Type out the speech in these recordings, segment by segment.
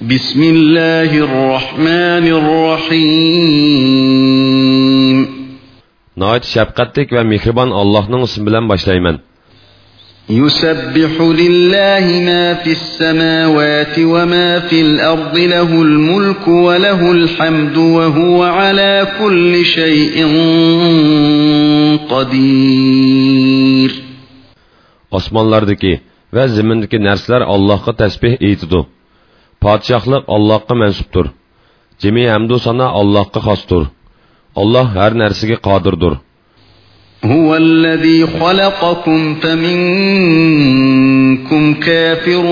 بسم الله الرحمن الرحيم. نايت شبقتك ومهربان الله اسم بلن başlayman يسبح لله ما في السماوات وما في الأرض له الملك وله الحمد وهو على كل شيء قدير. اسمانlardaki ve zemindeki narsalar Allah'a tesbih ediyor Podshohlik Allohga mansubdir. Jami hamdu sana Allohga xosdir. Alloh har narsaga qodirdir. هو الذي خلقكم فمنكم كافر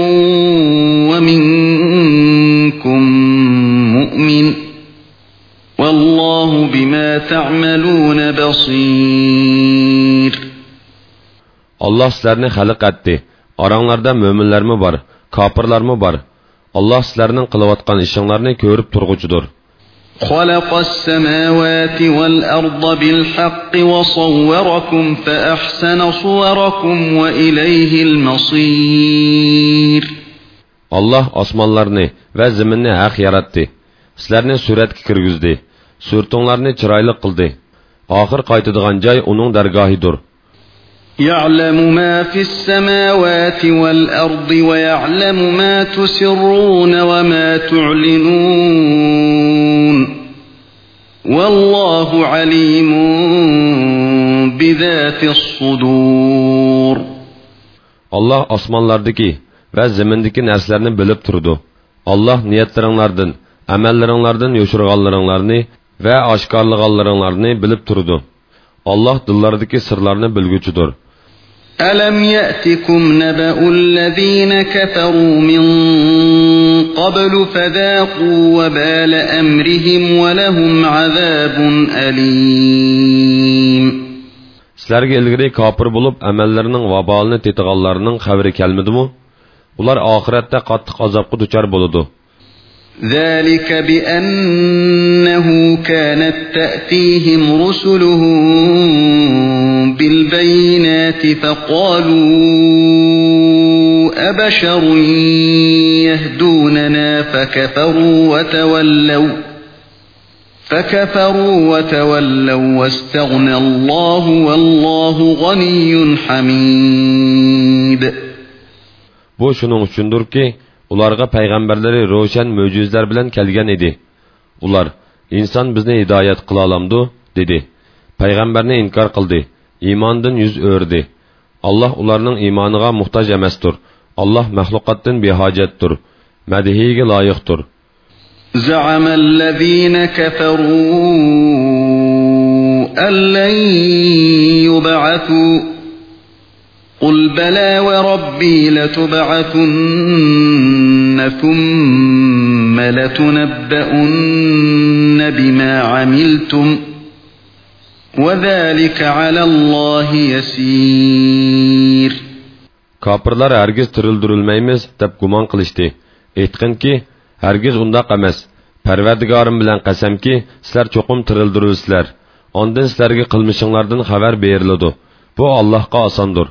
ومنكم مؤمن والله بما تعملون بصير Allah sizlarni xalq etdi. Aranglarda mo'minlarmi bor, kofirlarmi bor. Allah sizlarning qilayotgan ishinglarni ko'rib turg'uchidir. خلق السماوات والأرض بالحق وصوركم فأحسن صوركم وإليه المصير Allah osmonlarni va zaminni haq yaratdi. Sizlarni suratga kirgizdi. Surtinglarni chiroyli qildi. Oxir qaytadigan joy uning dargohidir. يعلم ما في السماوات والأرض ويعلم ما تسرون وما تعلنون والله عليم بذات الصدور Allah osmonlardagi va zamindagi narsalarni bilib turdi. Allah niyatlaringlardan, amallaringlardan yo'shirganlaringlarni va oshkorlaganlaringlarni bilib turdi. Allah dillardagi sirlarni bilguchidir. ألم يأتكم نبأ الذين كفروا من قبل فذاقوا وبال أمرهم ولهم عذاب أليم Sizlarga ilgari kofir bo'lib amallarining vabolini tetiganlarning xabari kelmadimi? Ular oxiratda qattiq azobga duchor bo'ladi. ذلك بأنه كانت تأتيهم رسلهم بالبينات فقالوا أبشر يهدوننا فكفروا وتولوا فكفروا وتولوا واستغنى الله والله غني حميد. Shuning uchundirki, ularga payg'ambarlari ro'shan mo'jizlar bilan kelgan edi. Ular, inson bizni hidoyat qila olamdi, dedi. Payg'ambarni inkor qildi. iymondan yuz o'rdi alloh ularning iymoniga muhtoj emasdir alloh maxluqotdan behojatdir madihiga loyiqdir زعم الذين كفروا أن لن يبعثوا قل بلى وربي لتبعثن ثم لتنبؤن بما عملتم ۖ وَذَٰلِكَ عَلَى اللّٰهِ يَس۪يرٌ Kapırlar hergiz tirildirilmeymiz deb gumon qilishdi. Aytqinki, hergiz undaq emas. Parvardigorim bilan qasamki, sizlar cho'qim tirildirilsizlar. Ondan sizlarga qilmishinglardan xabar beriladi. Bu Allohga osondir.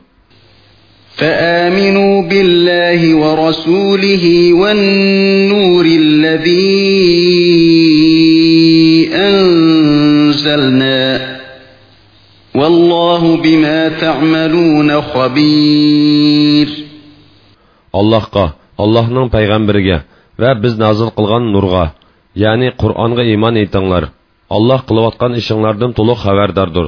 فآمنوا بالله ورسوله والنور الذي أنزلنا والله بما تعملون خبير Allohga, Allohning payg'ambariga va biz nozil qilgan nurga, ya'ni Qur'onga iymon etinglar. Alloh qilayotgan ishinglardan to'liq xabardordir.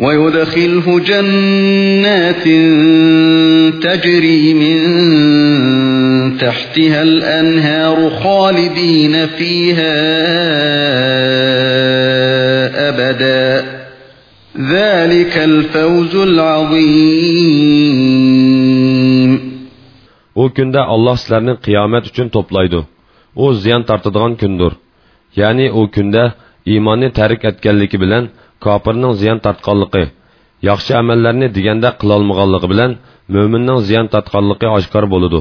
ويدخله جنات تجري من تحتها الأنهار خالدين فيها أبدا ذلك الفوز العظيم U kunda Alloh sizlarni qiyomat uchun to'playdi. U ziyon tortadigan kundir. Ya'ni u kunda iymonni tark etganligi bilan kofirning ziyon tortganligi, yaxshi amallarni deganda qilolmaganligi bilan mo'minning ziyon tortganligi oshkor bo'ladi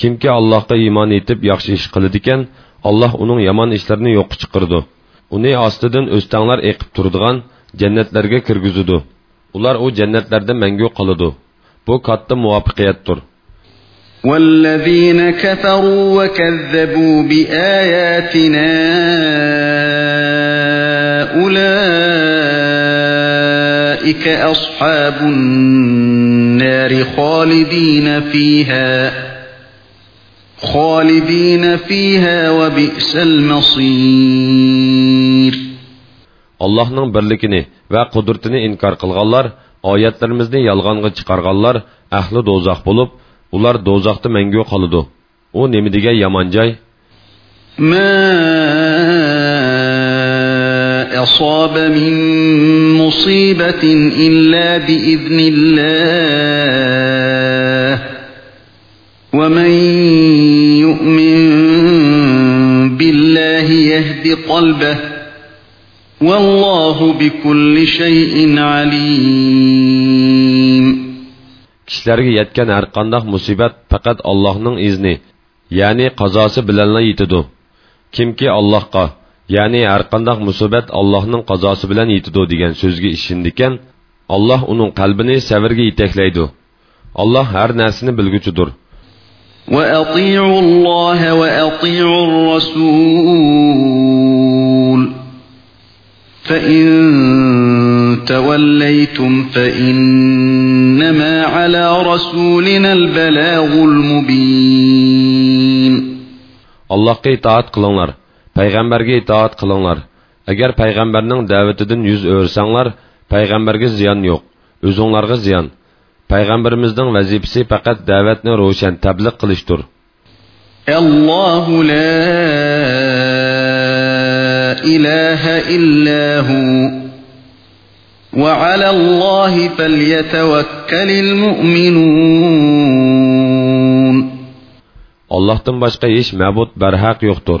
kimki allohga iymon etib yaxshi ish qiladi ekan alloh uning yomon ishlarini yo'qqa chiqirdi uni ostidan o'stanglar eqib turadigan jannatlarga kirgizudi ular u jannatlarda mangu qoladi bu katta muvaffaqiyatdir والذين كفروا وكذبوا بآياتنا أولئك أصحاب النار خالدين فيها خالدين فيها وبئس المصير allohning birligini va qudratini inkor qilganlar oyatlarimizni yolg'onga chiqarganlar ahli do'zax bo'lib ular do'zaxda mangu qoladi u nima degan yomon joy أصاب من مصيبة إلا بإذن الله ومن يؤمن بالله يهد قلبه والله بكل شيء عليم kishilarga yetgan har qandoq musibat faqat allohning izni ya'ni qazosi bilanla yetidi kimki allohga ya'ni har qandoq musibat allohning qazosi bilan yetidi degan so'zga ishondikan alloh uning qalbini savrga yetaklaydi alloh har narsani bilguchidir وأطيعوا الله وأطيعوا الرسول فإن توليتم فإنما على رسولنا البلاغ المبين allohga itoat qilinglar payg'ambarga itoat qilinglar agar payg'ambarning da'vatidan yuz o'rsanglar payg'ambarga ziyon yo'q o'zinglarga ziyon payg'ambarimizning vazifasi faqat da'vatni ro'shan tabliq qilishdir الله لا إله إلا هو وعلى الله فليتوكل المؤمنون allohdan boshqa hech ma'bud barhaq yo'qdir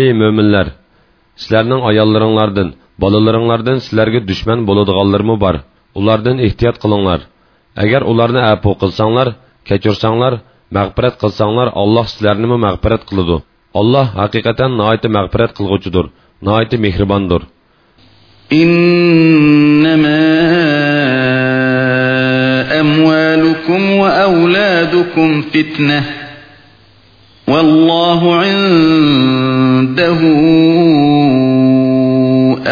ey mo'minlar sizlarning ayollaringlardan bolalaringlardan sizlarga dushman bo'ladiganlarmi bor ulardan ehtiyot qilinglar agar ularni afu qilsanglar kechirsanglar mag'firat qilsanglar alloh sizlarnimi mag'firat qiladi alloh haqiqatan noiti mag'firat qilg'uchidir noiti mehribondir إنما أموالكم وأولادكم فتنة والله عنده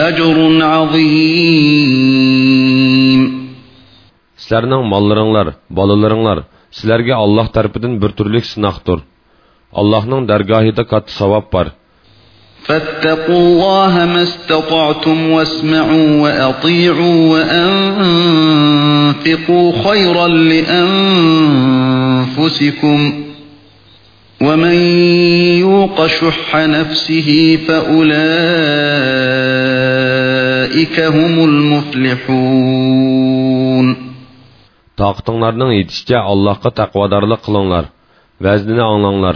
أجر عظيم sizlarning mollaringlar bolalaringlar sizlarga alloh tarafidan bir turlik sinoqdir allohning dargohida katta savob bor فاتقوا الله ما استطعتم واسمعوا وأطيعوا وأنفقوا خيرا لأنفسكم ومن يوق شح نفسه فأولئك هم المفلحون toqitinglarning yetishicha allohga taqvodorlik qilinglar vaznini anglanglar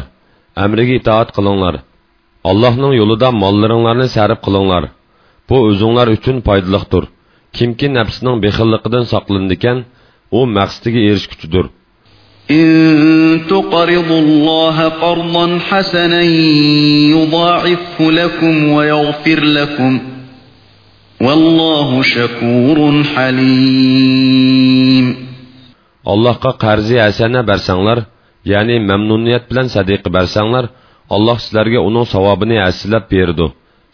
amriga itoat qilinglar allohning yo'lida mollaringlarni sarf qilinglar bu o'zinglar uchun foydaliqdir kimki nafsining bexilliqidan saqlandikan u maqsadiga erishguchidir إن تقرضوا الله قرضا حسنا يضاعفه لكم ويغفر لكم والله شكور حليم allohga qarzi hasana bersanglar ya'ni mamnuniyat bilan sadiqa bersanglar alloh sizlarga uning savobini aslab berdi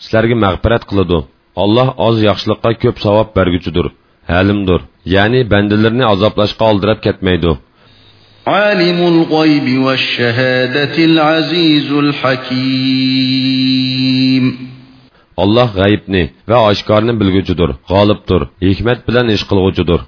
sizlarga mag'firat qiladi alloh oz yaxshilikqa ko'p savob berguchidir halimdir ya'ni bandalarni azoblashga oldirab ketmaydi عالم الغيب والشهادة العزيز الحكيم alloh g'ayibni va oshkorni bilguchidir g'olibdir hikmat bilan ish qilg'uchidir